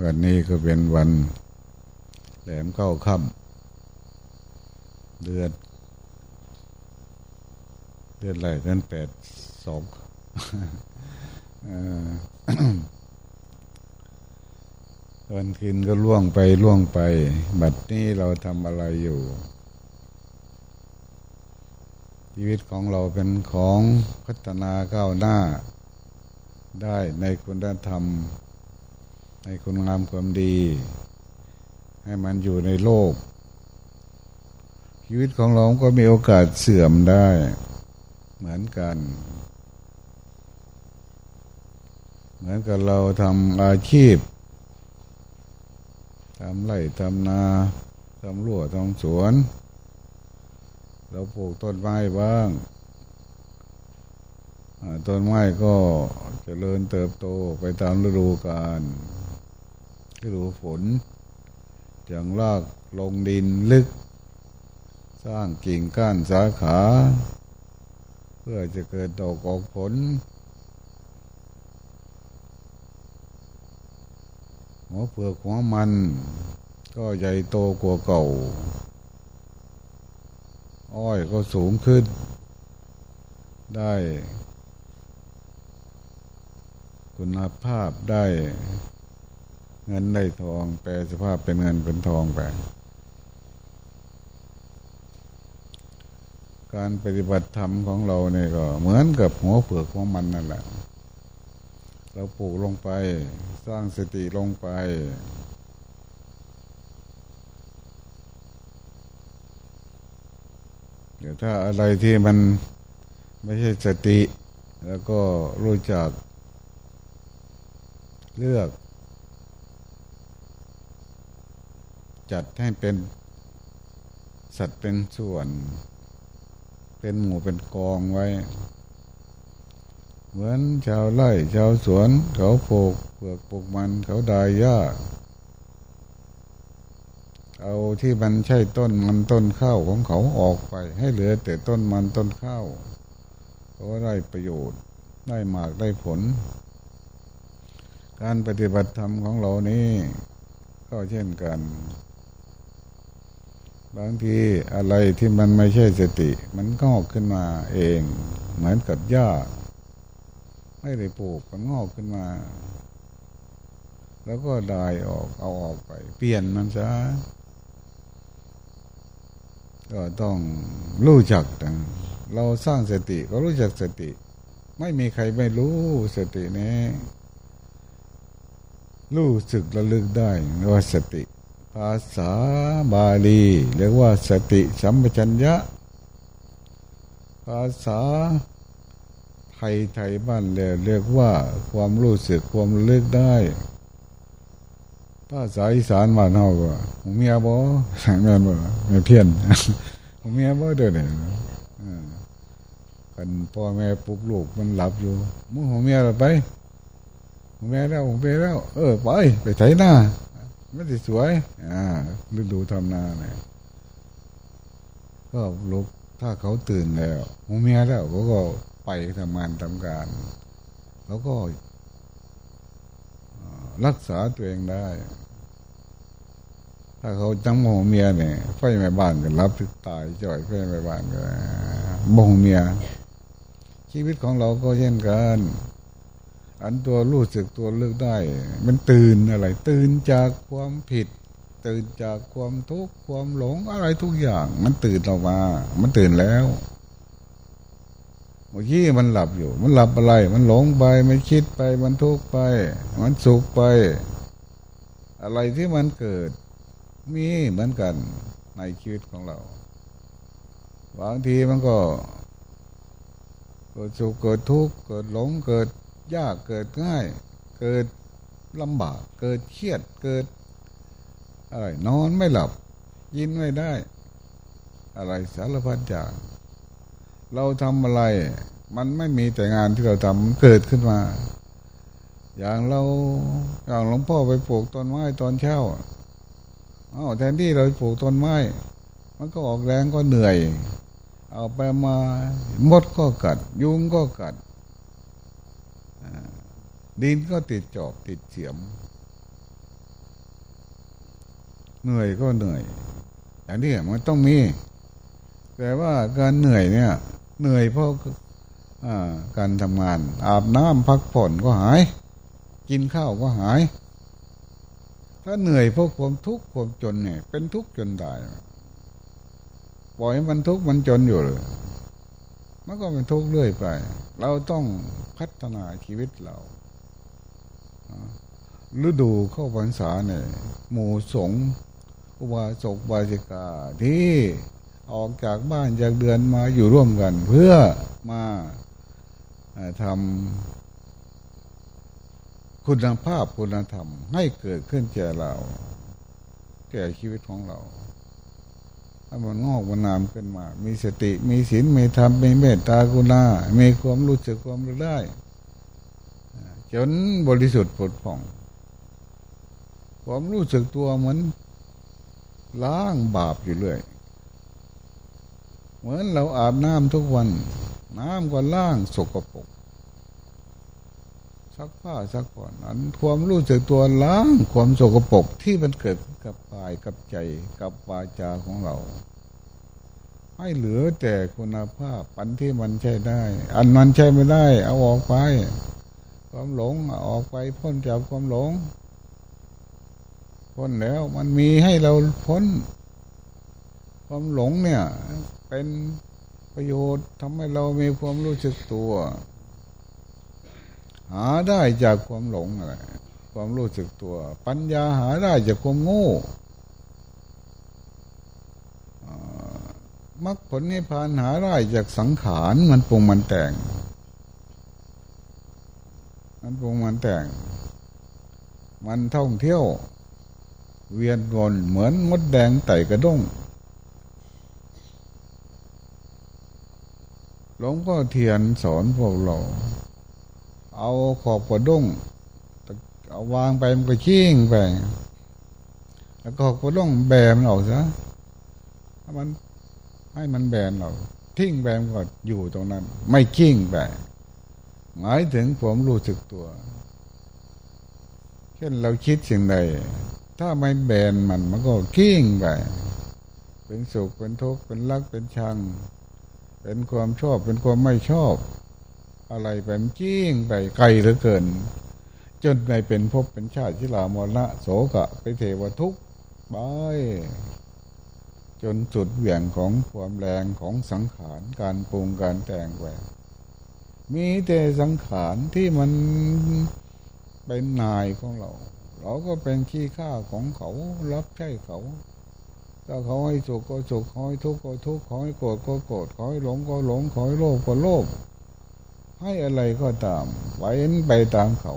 วันนี้ก็เป็นวันแหลมเข้าค่ำเดือน เดือนอะไรเดือนแปดสองวันคืนก็ล่วงไปล่วงไป บัดนี้เราทำอะไรอยู่ ชีวิตของเราเป็นของพัฒนาก้าวหน้า ได้ในคุณธรรม ในคุณงามความดี ให้มันอยู่ในโลก ชีวิตของเราก็มีโอกาสเสื่อมได้ เหมือนกัน เหมือนกับเราทำอาชีพทำไร่ทำนาทำรั้วทำสวน เราปลูกต้นไม้บ้างต้นไม้ก็จเจริญเติบโตไปตามฤดูกาล ฤดูฝนอย่างรากลงดินลึก สร้างกิ่งก้านสาขา เพื่อจะเกิดดอกออกผล หัวเปลือกหัวมัน ก็ใหญ่โตกว่าเก่า อ้อยก็สูงขึ้น ได้คุณภาพได้ เงินได้ทองแปลสภาพเป็นเงินเป็นทองไป การปฏิบัติธรรมของเราเนี่ยก็ เหมือนกับหัวเปลือกของมันนั่นแหละ เราปลูกลงไป สร้างสติลงไป เดี๋ยวถ้าอะไรที่มันไม่ใช่สติ แล้วก็รู้จักเลือก จัดให้เป็นสัตว์เป็นส่วน เป็นหมู่เป็นกองไว้ เหมือนชาวไร่ชาวสวน เขาปลูกเปลือกปลูกมันเขาดายหญ้า เอาที่มันใช่ต้นมันต้นข้าวของเขาออกไป ให้เหลือแต่ต้นมันต้นข้าวก็ได้ประโยชน์ได้หมากได้ผล การปฏิบัติธรรมของเรานี้ก็เช่นกัน บางทีอะไรที่มันไม่ใช่สติ มันงอกขึ้นมาเอง เหมือนกับหญ้า ไม่ได้ปลูกมันงอกขึ้นมา แล้วก็ดายออกเอาออกไป เปลี่ยนมันซะก็ต้องรู้จักเราสร้างสติก็รู้จักสติ ไม่มีใครไม่รู้สตินี้ รู้สึกระลึกได้ว่าสติ ภาษาบาลีเรียกว่าสติสัมปชัญญะ ภาษาไทยไทยบ้านเรียเรียกว่าความรู้สึกความระลึกได้ ภาษาอีสานบ้านเฮาก็เมียบ่สั่งแม่นบ่ไม่เพี้ยนเมียบ่เด้อเนี่ยกันพ่อแม่ปลุกลูกมันหลับอยู่มึงของเมียไปแม่แล้วแม่แล้ว เออไปไปไถหน้า ไม่ได้สวย อ่าฤดูทำนาเนี่ยก็ลุกถ้าเขาตื่นแล้วหูเมียแล้วเขาก็ไปทำงานทำการเขาก็รักษาตัวเองได้ ถ้าเขาจังโมเมียเนี่ยไฟแม่บ้านก็รับตายจ่อยไฟแม่บ้านก็บ่งเมีย ชีวิตของเราก็เช่นกัน อันตัวรู้สึกตัวเลือกได้ มันตื่นอะไร ตื่นจากความผิด ตื่นจากความทุกข์ความหลงอะไรทุกอย่าง มันตื่นออกมา มันตื่นแล้วเมื่อกี้มันหลับอยู่ มันหลับอะไร มันหลงไป มันคิดไป มันทุกข์ไป มันสุขไป อะไรที่มันเกิด มีเหมือนกันในชีวิตของเรา บางทีมันก็ เกิดสุขเกิดทุกข์เกิดหลงเกิด ยากเกิดง่าย เกิดลำบาก เกิดเครียดเกิดอะไรนอนไม่หลับ ยินไม่ได้ อะไรสารพัดอย่าง เราทำอะไร มันไม่มีแต่งานที่เราทำเกิดขึ้นมา อย่างเราอย่างหลวงพ่อไปปลูกต้นไม้ตอนเช้าเอาแทนที่เราปลูกต้นไม้ มันก็ออกแรงก็เหนื่อย เอาไปมามดก็กัด ยุงก็กัด ดินก็ติดจอบติดเสียม เหนื่อยก็เหนื่อยอย่างนี้มันต้องมี แต่ว่าการเหนื่อยเนี่ย เหนื่อยเพราะการทำงาน อาบน้ำพักผ่อนก็หาย กินข้าวก็หาย ถ้าเหนื่อยเพราะความทุกข์ความจนเนี่ย เป็นทุกข์จนตายปล่อยมันทุกข์มันจนอยู่เลยมันก็เป็นทุกข์เรื่อยไป เราต้องพัฒนาชีวิตเรา ฤดูเข้าพรรษาเนี่ยหมู่สงอุบาสกบาสิกาที่ออกจากบ้านจากเดือนมาอยู่ร่วมกัน เพื่อมาทำคุณภาพคุณธรรม ให้เกิดขึ้นแก่เราแก่ชีวิตของเราถ้ามันงอกมันนามขึ้นมา มีสติ มีศีล มีธรรม มีเมตตากรุณา มีความรู้สึกความรู้ได้ จนบริสุทธิ์ผลผ่อง ความรู้สึกตัวเหมือนล้างบาปอยู่เรื่อย เหมือนเราอาบน้ำทุกวัน น้ำก็ล้างสกปรกซักผ้าซักผ่อนอันความรู้สึกตัวล้างความสกปรกที่มันเกิดกับกายกับใจกับวาจาของเรา ให้เหลือแต่คุณภาพปันที่มันใช้ได้ อันมันใช้ไม่ได้ เอาออกไป ความหลงออกไปพ้นจากความหลง พ้นแล้วมันมีให้เราพ้น ความหลงเนี่ย เป็นประโยชน์ทำให้เรามีความรู้สึกตัว หาได้จากความหลงอะไรความรู้สึกตัว ปัญญาหาได้จากความโง่มรรคผลนิพพานหาได้จากสังขารมันปรุงมันแต่ง มันปรุงมันแต่ง มันท่องเที่ยว เวียนวนเหมือนมดแดงไต่กระด้งหลวงพ่อเทียนสอนพวกเราเอาขอบกระด้งเอาวางไปมันก็ชิ่งไป แล้วก็ก็ต้องแบมันออกซะถ้ามันให้มันแบนเราทิ้งแบนก็อยู่ตรงนั้น ไม่ขิ้งไป หมายถึงผมรู้สึกตัว เช่นเราคิดสิ่งใด ถ้าไม่แบนมันมันก็ขิ้งไป เป็นสุขเป็นทุกข์เป็นรักเป็นชัง เป็นความชอบเป็นความไม่ชอบ อะไรเป็นจิ้งไปไกลเหลือเกิน จนไปเป็นภพเป็นชาติชิลามรณะโสกะไปเทวทุกข์ไปจนจุดเหวี่ยงของความแรงของสังขารการปรุงการแต่งแหว มีแต่สังขารที่มันเป็นนายของเรา เราก็เป็นขี้ข้าของเขารับใช้เขาถ้าเขาให้สุขก็สุขขอให้ทุกข์ก็ทุกข์ขอให้โกรธก็โกรธขอให้หลงก็หลงขอให้โลภก็โลภให้อะไรก็ตามไหวไปตามเขา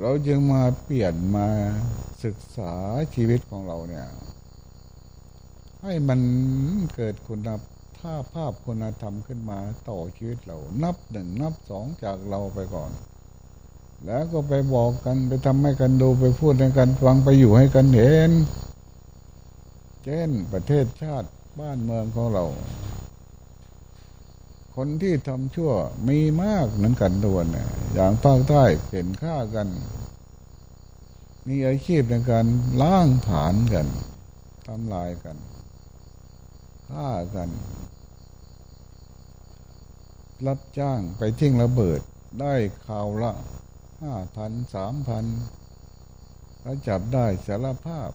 เราจึงมาเปลี่ยนมาศึกษาชีวิตของเราเนี่ย ให้มันเกิดคุณ ภาพภาพคุณธรรมขึ้นมาต่อชีวิตเรา นับหนึ่งนับสองจากเราไปก่อน แล้วก็ไปบอกกันไปทำให้กันดูไปพูดให้กันฟังไปอยู่ให้กันเห็น เช่นประเทศชาติบ้านเมืองของเรา คนที่ทำชั่วมีมากเหมือนกันด้วยเนี่ยอย่างภาคใต้เห็นฆ่ากัน มีอาชีพในการล้างผานกันทำลายกันฆ่ากัน รับจ้างไปทิ้งระเบิด ได้ข่าวละห้าพันสามพันแล้วจับได้สารภาพ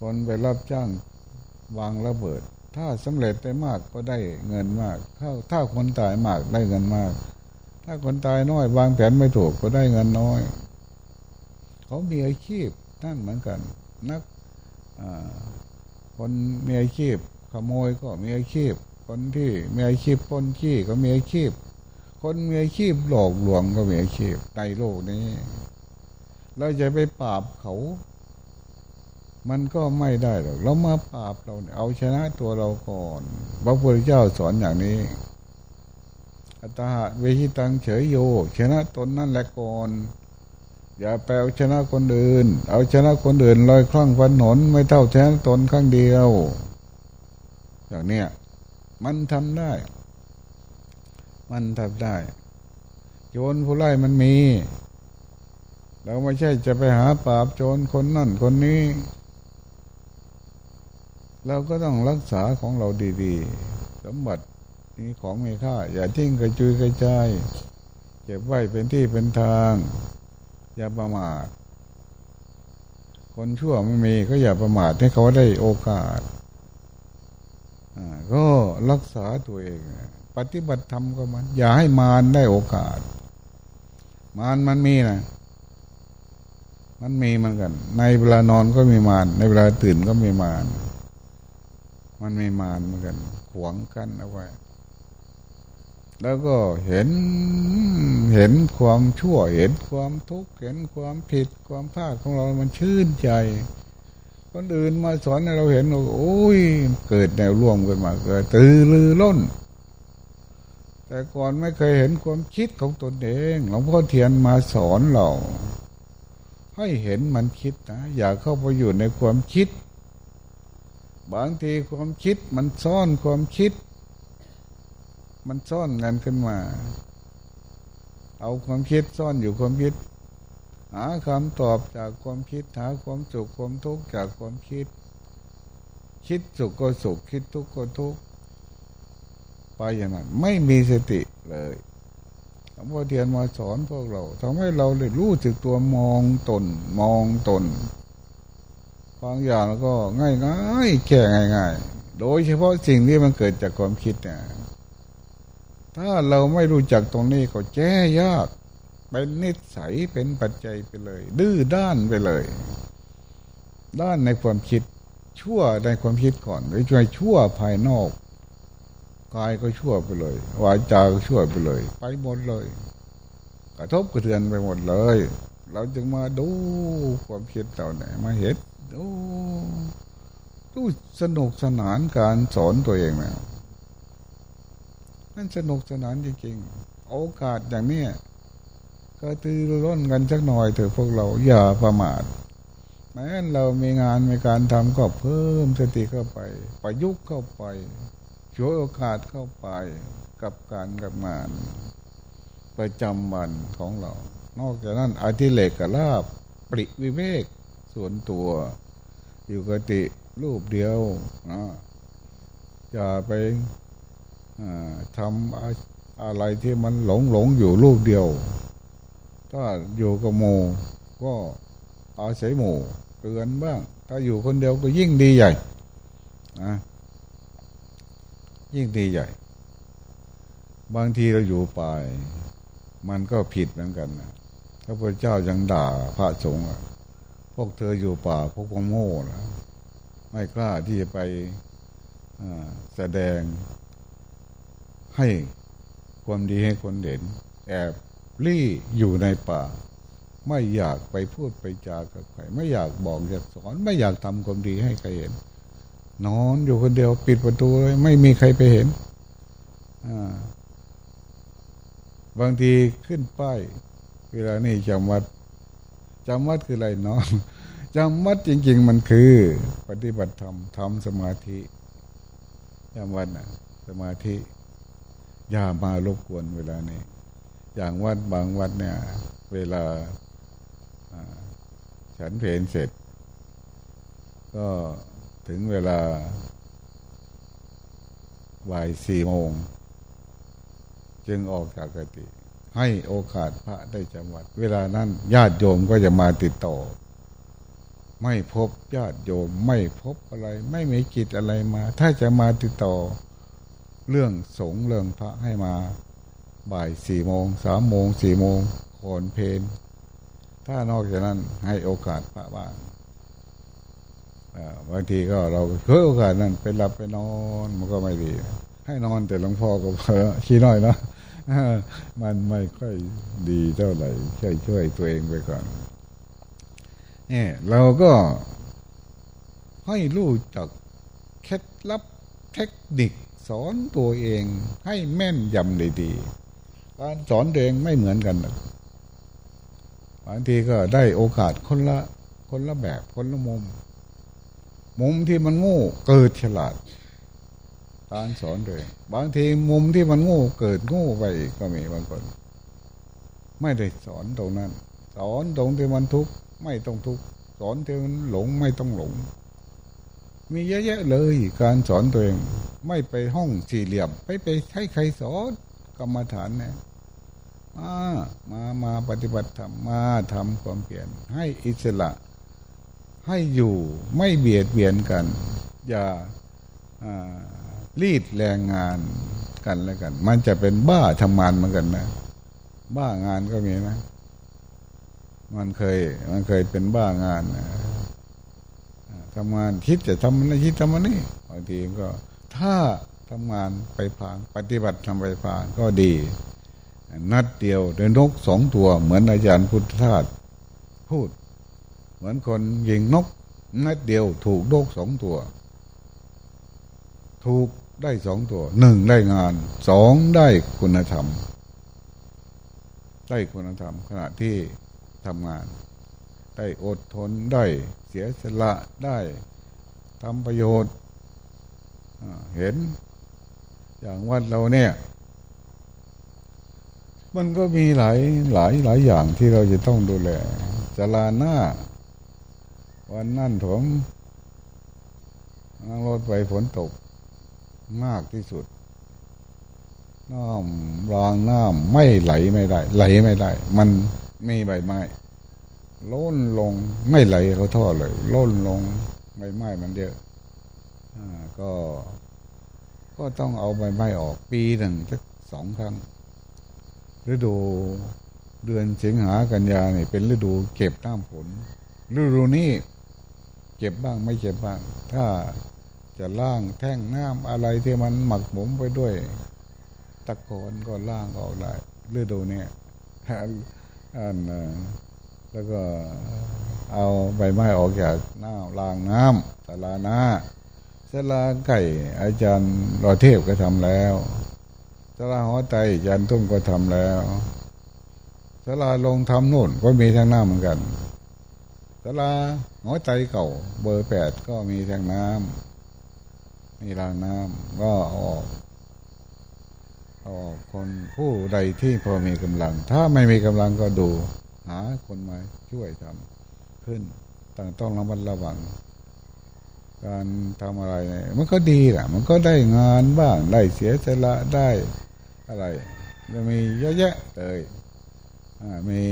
คนไปรับจ้างวางระเบิด ถ้าสำเร็จได้มากก็ได้เงินมาก ถ้าถ้าคนตายมากได้เงินมาก ถ้าคนตายน้อยวางแผนไม่ถูกก็ได้เงินน้อย เขามีอาชีพนั่นเหมือนกัน นักคนมีอาชีพขโมยก็มีอาชีพ คนที่มีอาชีพปนขี้ก็มีอาชีพ คนมีอาชีพหลอกลวงก็มีอาชีพในโลกนี้เราจะไปปราบเขา มันก็ไม่ได้หรอกเรามาปราบเราเอาชนะตัวเราก่อน พระพุทธเจ้าสอนอย่างนี้ อัตหะเวหิตังเฉยโย ชนะตนนั่นแหละก่อนอย่าไปเอาชนะคนอื่น เอาชนะคนอื่นลอยคลั่งฟันหนไม่เท่าชนะตนข้างเดียว อย่างเนี้ย มันทำได้ มันทำได้โยนผู้ไล่มันมี เราไม่ใช่จะไปหาปราบโจรคนนั่นคนนี้ เราก็ต้องรักษาของเราดีๆ สมบัตินี้ของมีค่า อย่าทิ้งกระจุยกระจายเก็บไว้เป็นที่เป็นทาง อย่าประมาทคนชั่วไม่มีก็อย่าประมาทให้เขาได้โอกาส ก็รักษาตัวเอง ปฏิบัติธรรมก็มัน อย่าให้มารได้โอกาส มารมันมีนะมันมีเหมือนกัน ในเวลานอนก็มีมารในเวลาตื่นก็มีมารมันมีมารเหมือนกัน ขวงกันเอาไว้ แล้วก็เห็นเห็นความชั่ว เห็นความทุกข์เห็นความผิดความพลาดของเรา มันชื่นใจ คนอื่นมาสอนเราเห็นเราโอ้ยเกิดแนวร่วมกันมาเกิดตือลือล้น แต่ก่อนไม่เคยเห็นความคิดของตนเองหลวงพ่อเทียนมาสอนเราให้เห็นมันคิดนะอย่าเข้าไปอยู่ในความคิด บางทีความคิดมันซ่อนความคิด มันซ่อนกันขึ้นมา เอาความคิดซ่อนอยู่ความคิด หาคำตอบจากความคิดหาความสุขความทุกข์จากความคิด คิดสุขก็สุขคิดทุกข์ก็ทุกข์ไปอย่างนั้นไม่มีสติเลยหลวงพ่อเทียนมาสอนพวกเราทำให้เราเลยรู้สึกตัวมองตน มองตนบางอย่างก็ง่ายง่ายแค่ง่ายง่ายโดยเฉพาะสิ่งที่มันเกิดจากความคิดเนี่ยถ้าเราไม่รู้จักตรงนี้ก็แก้ยาก เป็นนิสัยเป็นปัจจัยไปเลย ดื้อด้านไปเลย ด้านในความคิดชั่วในความคิดก่อนหรือช่วยชั่วภายนอกกายก็ชั่วไปเลยวาจาก็ชั่วไปเลย ไปหมดเลย กระทบกระเทือนไปหมดเลย เราจึงมาดูความคิดเราเนี่ยมาเห็นดูดูสนุกสนานการสอนตัวเองนะนั่นสนุกสนานจริงๆโอกาสอย่างนี้ ก็ตือร้นกันสักหน่อยเถอะพวกเราอย่าประมาทแม้เรามีงานมีการทำก็เพิ่มสติเข้าไป ประยุกต์เข้าไปช่วยโอกาสเข้าไปกับการกับงานประจำวันของเรา นอกจากนั้นอธิเลกลาบปริวิเวกส่วนตัว อยู่กติรูปเดียวนะอย่าไปทำอะไรที่มันหลงหลงอยู่รูปเดียว ถ้าอยู่กับโมก็อาศัยหมู่เตือนบ้าง ถ้าอยู่คนเดียวก็ยิ่งดีใหญ่นะยิ่งดีใหญ่ บางทีเราอยู่ป่ามันก็ผิดเหมือนกันนะพระพุทธเจ้ายังด่าพระสงฆ์พวกเธออยู่ป่าพวกพงโง่นะไม่กล้าที่จะไปแสดงให้ความดีให้คนเด่นแอบ ลี่อยู่ในป่า ไม่อยากไปพูดไปจากับใคร ไม่อยากบอกอยากสอน ไม่อยากทำความดีให้ใครเห็น นอนอยู่คนเดียวปิดประตูเลย ไม่มีใครไปเห็นบางทีขึ้นป้ายเวลานี่จำวัดจำวัดคืออะไรนอนจำวัดจริง ๆ มันคือ ปฏิบัติธรรมทำสมาธิจำวัดนะสมาธิ อย่ามารบกวนเวลานี้ อย่างวัดบางวัดเนี่ย เวลาฉันเพลนเสร็จ ก็ถึงเวลาบ่ายสี่โมง จึงออกจากกติ ให้โอกาสพระได้จำวัด เวลานั้นญาติโยมก็จะมาติดต่อ ไม่พบญาติโยมไม่พบอะไร ไม่มีกิจอะไรมา ถ้าจะมาติดต่อ เรื่องสงเรื่องพระให้มา บ่ายสี่โมงสามโมงสี่โมงโคนเพนถ้านอกจากนั้นให้โอกาสพระบ้างบางทีก็เราเคยโอกาสนั้นไปหลับไปนอนมันก็ไม่ดี ให้นอนแต่หลวงพ่อก็เพอขี้น้อยเนาะมันไม่ค่อยดีเท่าไหร่ช่วยช่วยตัวเองไปก่อนเนี่ยเราก็ให้รู้จักเคล็ดลับเทคนิคสอนตัวเองให้แม่นยำดีๆ การสอนเองไม่เหมือนกันบางทีก็ได้โอกาสคนละคนละแบบคนละมุม มุมที่มันโง่เกิดฉลาด การสอนเลยบางทีมุมที่มันโง่เกิดโง่ไปก็มีบางคน ไม่ได้สอนตรงนั้น สอนตรงที่มันทุกข์ไม่ต้องทุกข์สอนที่มันหลงไม่ต้องหลง มีเยอะแยะเลยการสอนตัวเอง ไม่ไปห้องสี่เหลี่ยมไปไปให้ใครสอนกรรมฐานเนี่ย มามามาปฏิบัติธรรมมาทำความเปลี่ยนให้อิสระ ให้อยู่ไม่เบียดเบียนกัน อย่ารีดแรงงานกันแล้วกัน มันจะเป็นบ้าทำงานเหมือนกันนะ บ้างานก็มีนะ มันเคย มันเคยเป็นบ้างานนะทำงานคิดจะทำมันคิดทำมันนี่บางทีก็ ถ้าทำงานไปพาง ปฏิบัติทำไปพางก็ดี นัดเดียวเดินนกสองตัว เหมือนอาจารย์พุทธทาสพูด เหมือนคนยิงนก นัดเดียวถูกนกสองตัว ถูกได้สองตัวหนึ่งได้งานสองได้คุณธรรม ได้คุณธรรม ขณะที่ทำงาน ได้อดทนได้เสียสละได้ทำประโยชน์เห็นอย่างวัดเราเนี่ย มันก็มีหลายหลายหลายอย่างที่เราจะต้องดูแลจลาหน้า วันนั่นผมนั่งรถไปฝนตกมากที่สุดน้ำรางน้ำไม่ไหลไม่ได้ ไหลไม่ได้ มันมีใบไม้ล้นลงไม่ไหลเขาท่อเลยล้นลงใบไม้มันเยอะก็ ก็ต้องเอาใบไม้ออกปีหนึ่งสักสองครั้ง ฤดูเดือนสิงหากันยาเนี่ยเป็นฤดูเก็บน้ำฝนฤดูนี้เก็บบ้างไม่เก็บบ้าง ถ้าจะล่างแท่งน้ำอะไรที่มันหมักหมมไปด้วย ตะโกนก็ล่างออกได้ฤดูนี้อันแล้วก็เอาใบไม้ออกจากหน้าล่างน้ำสลาหน้าสลาไก่อาจารย์รอเทพก็ทำแล้ว ลาหัวใจอาจารย์ตุ้มก็ทำแล้วสลาลงทำนู่นก็มีทางน้าเหมือนกันสลาหัวใจเก่า เบอร์แปดก็มีทางน้ำมีรางน้ำก็ออกออกคนผู้ใดที่พอมีกำลัง ถ้าไม่มีกำลังก็ดู หาคนมาช่วยทำขึ้นต่างต้องระมัดระวัง การทำอะไรมันก็ดีแหละมันก็ได้งานบ้าง ได้เสียสละได้ อะไรจะมีเยอะแยะเลยมี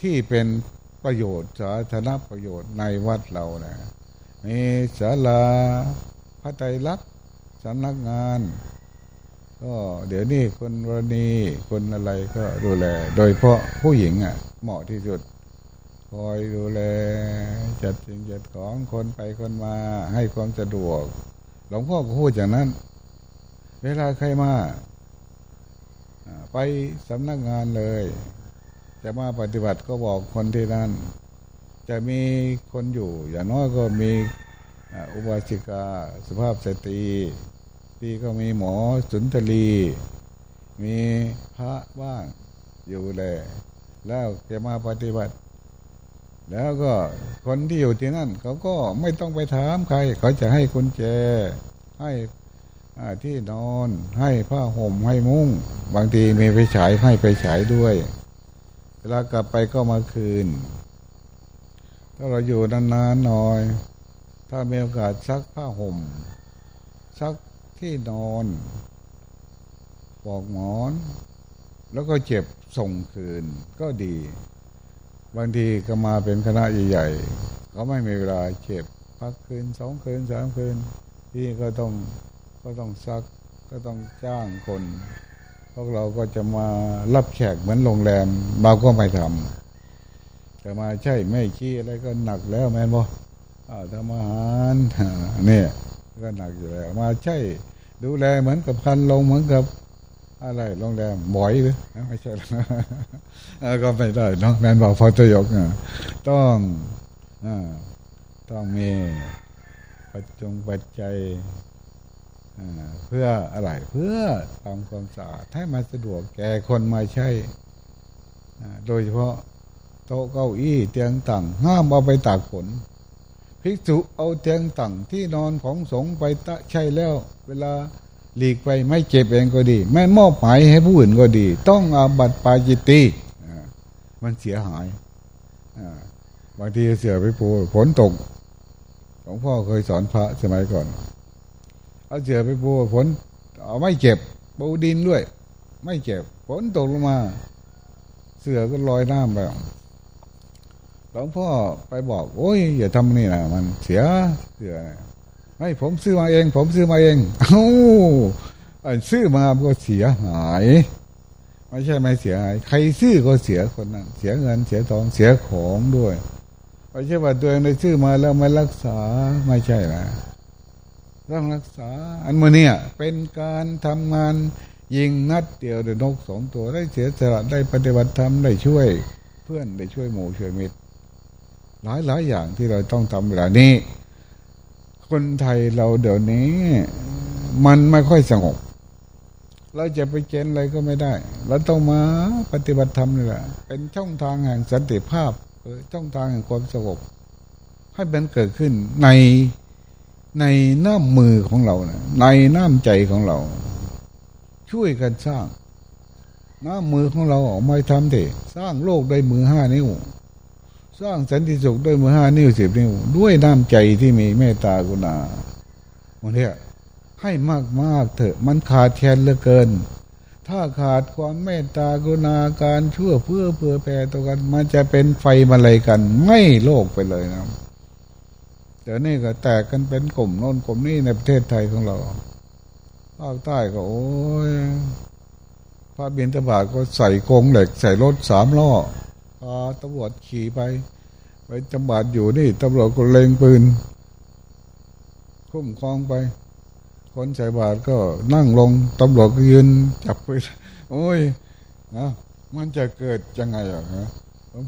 ที่เป็นประโยชน์สาธารณประโยชน์ในวัดเรานะมีศาลาพระไตรลักษณ์สำนักงาน ก็เดี๋ยวนี้คนรณีคนอะไรก็ดูแล โดยเพราะผู้หญิงอะ เหมาะที่สุด คอยดูแล จัดสิ่งจัดของคนไปคนมาให้ความสะดวก หลวงพ่อก็พูดอย่างนั้น เวลาใครมา ไปสำนักงานเลย จะมาปฏิบัติก็บอกคนที่นั่น จะมีคนอยู่ อย่างน้อยก็มีอุบาสิกาสุภาพสตรีที่ก็มีหมอสุนทรีมีพระบ้างอยู่แลแล้วจะมาปฏิบัติ แล้วก็คนที่อยู่ที่นั่น เขาก็ไม่ต้องไปถามใคร เขาจะให้กุญแจให้ ที่นอนให้ผ้าห่มให้มุ้ง บางทีมีไปฉายให้ไปฉายด้วย เวลากลับไปก็มาคืน ถ้าเราอยู่นานๆหน่อย ถ้ามีโอกาสซักผ้าห่มซักที่นอนปอกหมอน แล้วก็เจ็บส่งคืนก็ดี บางทีก็มาเป็นคณะใหญ่ๆเขาไม่มีเวลาเจ็บพักคืนสองคืนสามคืนที่ก็ต้อง ก็ต้องซักก็ต้องจ้างคน พวกเราก็จะมารับแขกเหมือนโรงแรมเราก็ไม่ทำแต่มาใช่ไม่ขี้อะไรก็หนักแล้วแม่บอทำอาหารเนี่ยก็หนักอยู่แล้วมาใช่ดูแลเหมือนกับพันลงเหมือนกับอะไรโรงแรมบ่อยหรือไม่ใช่ก็ไม่ได้น้องแมนบอกพอจะยกต้องต้องมีปัจจงปัจจัย เพื่ออะไรเพื่อทำความสะอาดให้มันสะดวกแก่คนมาใช้โดยเฉพาะโต๊ะเก้าอี้เตียงต่างห้ามเอาไปตากฝนภิกษุเอาเตียงตั้งที่นอนของสงฆ์ไปตะใช่แล้ว เวลาหลีกไปไม่เจ็บเองก็ดี ไม่มอบหมายให้ผู้อื่นก็ดี ต้องอาบัติปาจิตติมันเสียหายบางทีเสือไปปูฝนตกหลวงพ่อเคยสอนพระสมัยก่อน เอาเสือไปปูฝนเอาไม่เจ็บปูดินด้วย ไม่เจ็บฝนตกลงมา เสือก็ลอยน้ำไปหลวงพ่อไปบอก โอ้ยอย่าทำนี่นะมันเสียเสือไม่ผมซื้อมาเอง ผมซื้อมาเองเอ้าซื้อมาก็เสียหายไม่ใช่ไม่เสียหายใครซื้อก็เสียคนนั้น เสียเงินเสียทองเสียของด้วยไม่ใช่ว่าตัวเองได้ซื้อมาแล้วไม่รักษาไม่ใช่นะ ต้องรักษา อันมือเนี่ยเป็นการทำงานยิงนัดเดียวเดือนกสองตัวได้เสียสละได้ปฏิบัติธรรมได้ช่วย เพื่อนได้ช่วยหมู่ช่วยมิตร หลายหลายอย่างที่เราต้องทำเวลานี้ คนไทยเราเดี๋ยวนี้ มันไม่ค่อยสงบเราจะไปเกณฑ์อะไรก็ไม่ได้ เราต้องมาปฏิบัติธรรมนี่แหละ เป็นช่องทางแห่งสันติภาพช่องทางแห่งความสงบให้มันเกิดขึ้นใน ในน้ำมือของเรานะในน้ำใจของเรา ช่วยกันสร้าง น้ำมือของเราออกมาทำเถอะสร้างโลกด้วยมือห้านิ้ว สร้างสันติสุขด้วยมือห้านิ้วสิบนิ้ว ด้วยน้ำใจที่มีเมตตากรุณาวันนี้ให้มากมากเถอะ มันขาดแคลนเหลือเกิน ถ้าขาดความเมตตากรุณาการชั่วเพื่อเพื่อแผ่ตัวกัน มันจะเป็นไฟมาเลยกัน ไม่โลกไปเลยนะ เดี๋ยวนี้ก็แตกกันเป็นกลุ่มโน้นกลุ่มนี้ในประเทศไทยของเราภาคใต้ก็โอ้ยพระบินตบาทก็ใส่กงเหล็ก ใส่รถสามล้อพาตำรวจขี่ไป ไปจำบาดอยู่นี่ตำรวจก็เล็งปืน คุ้มครองไป คนใส่บาทก็นั่งลงตำรวจก็ยืนจับไปโอ้ยนะมันจะเกิดยังไงอะฮะ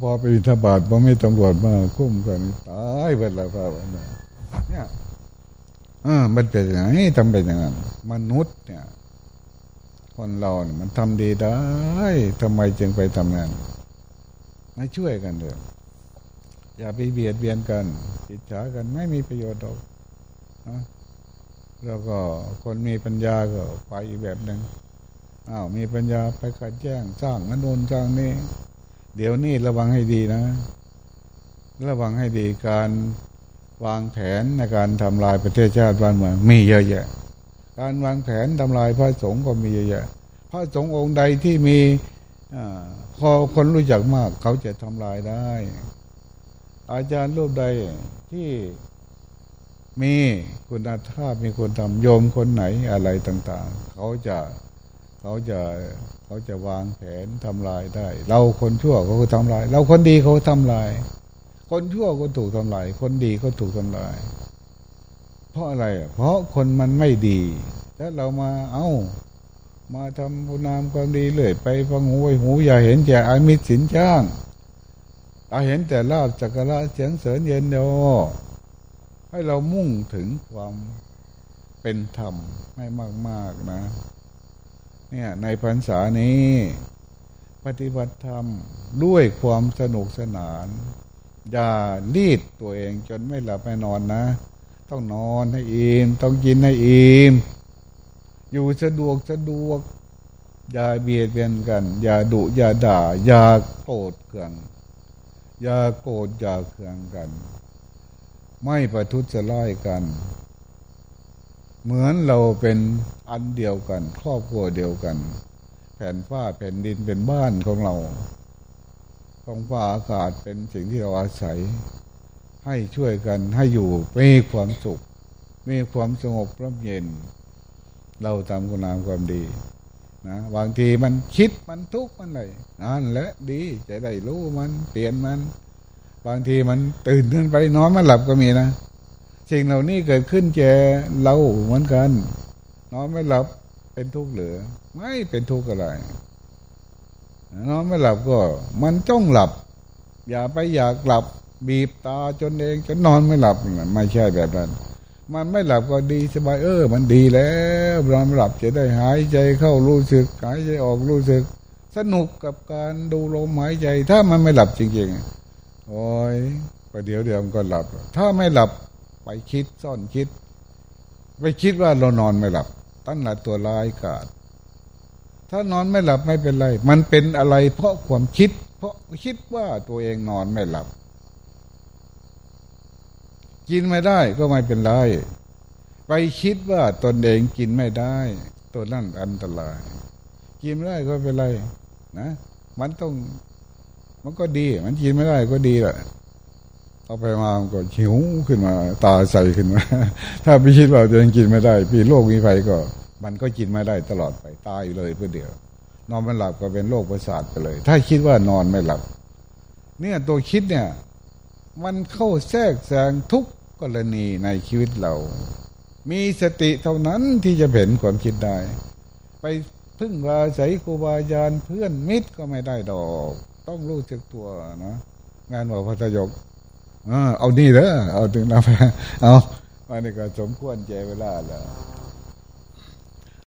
พอไปบินทบาทพอไม่ตำรวจมาคุ้มกันตายไปแล้วพระเนี่ยอ่ามันเป็นอย่างนี้ทำเป็นอย่างนั้นมนุษย์เนี่ย คนเราเนี่ยมันทำดีได้ทำไมจึงไปทำงานไม่ช่วยกันเถอะอย่าไปเบียดเบียนกันจิตฉากันไม่มีประโยชน์หรอกนะแล้วก็คนมีปัญญาก็ไปอีกแบบหนึ่งอ้าวมีปัญญาไปกัดแจ้งสร้างนันโนนสร้างนี่ เดี๋ยวนี้ระวังให้ดีนะ ระวังให้ดีการวางแผนในการทำลายประเทศชาติบ้านเมืองมีเยอะแยะ การวางแผนทำลายพระสงฆ์ก็มีเยอะแยะ พระสงฆ์องค์ใดที่มีพอคนรู้จักมาก เขาจะทำลายได้ อาจารย์รูปใดที่มีคุณธรรมมีคนทำโยมคนไหนอะไรต่าง ๆ เขาจะ เขาจะเขาจะวางแผนทำลายได้ เราคนชั่วเขาก็ทำลาย เราคนดีเขาทำลาย คนชั่วก็ถูกทำลาย คนดีก็ถูกทำลาย เพราะอะไร เพราะคนมันไม่ดีแล้วเรามาเอา้า มาทำบุญนามความดีเลยไปฟังหูไว้หูอย่าเห็นแก่อามิตรสินจ้างตาเห็นแต่ลาบจักระเสียงเสริญเย็นเดียให้เรามุ่งถึงความเป็นธรรมให้มาก ๆ นะ เนี่ยในพรรษานี้ ปฏิบัติธรรมด้วยความสนุกสนาน อย่ารีดตัวเองจนไม่หลับไม่นอนนะ ต้องนอนให้อิ่มต้องกินให้อิ่มอยู่สะดวกสะดวก อย่าเบียดเบียนกัน อย่าดุอย่าด่า อย่าโกรธเคืองอย่าโกรธอย่าเคืองกัน ไม่ประทุษร้ายกัน เหมือนเราเป็นอันเดียวกัน ครอบครัวเดียวกัน แผ่นฟ้าแผ่นดินเป็นบ้านของเราท้องฟ้าอากาศเป็นสิ่งที่เราอาศัย ให้ช่วยกันให้อยู่มีความสุข มีความสงบร่มเย็น เราทำคุณงามความดีนะบางทีมันคิดมันทุกข์มันเลยนั่นแหละดีจะได้รู้มันเปลี่ยนมัน บางทีมันตื่นขึ้นไปนอนไม่หลับก็มีนะ สิ่งเหล่านี้เกิดขึ้นแก่เราเหมือนกันนอนไม่หลับเป็นทุกข์หรือ ไม่เป็นทุกข์อะไรนอนไม่หลับก็ มันจ้องหลับ อย่าไปอยากหลับ บีบตาจนเองจนนอนไม่หลับไม่ใช่แบบนั้น มันไม่หลับก็ดีสบายเออ มันดีแล้วนอนไม่หลับจะได้หายใจเข้ารู้สึกหายใจออกรู้สึก สนุกกับการดูลมหายใจ ถ้ามันไม่หลับจริงๆโอ้ยประเดี๋ยวเดี๋ยวมันก็หลับ ถ้าไม่หลับ ไปคิดซ่อนคิด ไปคิดว่าเรานอนไม่หลับ ตั้งหลักตัวลายกาดถ้านอนไม่หลับไม่เป็นไร มันเป็นอะไรเพราะความคิด เพราะคิดว่าตัวเองนอนไม่หลับ กินไม่ได้ก็ไม่เป็นไร ไปคิดว่าตนเองกินไม่ได้ ตัวนั่นอันตราย กินไม่ได้ก็เป็นไร นะ มันต้อง มันก็ดี มันกินไม่ได้ก็ดีแหละ เอาไปมามันก็หิวขึ้นมา ตาใสขึ้นมา ถ้าไปคิดว่าตัวเองกินไม่ได้ ปีโรคมีไฟก็ มันก็กินไม่ได้ตลอดไปตายเลยเพื่อเดียว นอนไม่หลับก็เป็นโรคประสาทไปเลย ถ้าคิดว่านอนไม่หลับ เนี่ยตัวคิดเนี่ย มันเข้าแทรกแซงทุกกรณีในชีวิตเรา มีสติเท่านั้นที่จะเห็นความคิดได้ ไปพึ่งราใสครูบาอาจารย์เพื่อนมิตรก็ไม่ได้ดอก ต้องรู้จักตัวนะงานบอกพัทยก เอานี่เด้อเอาถึงนะเอาอันนี้ก็สมควรใจเวลาแล้ว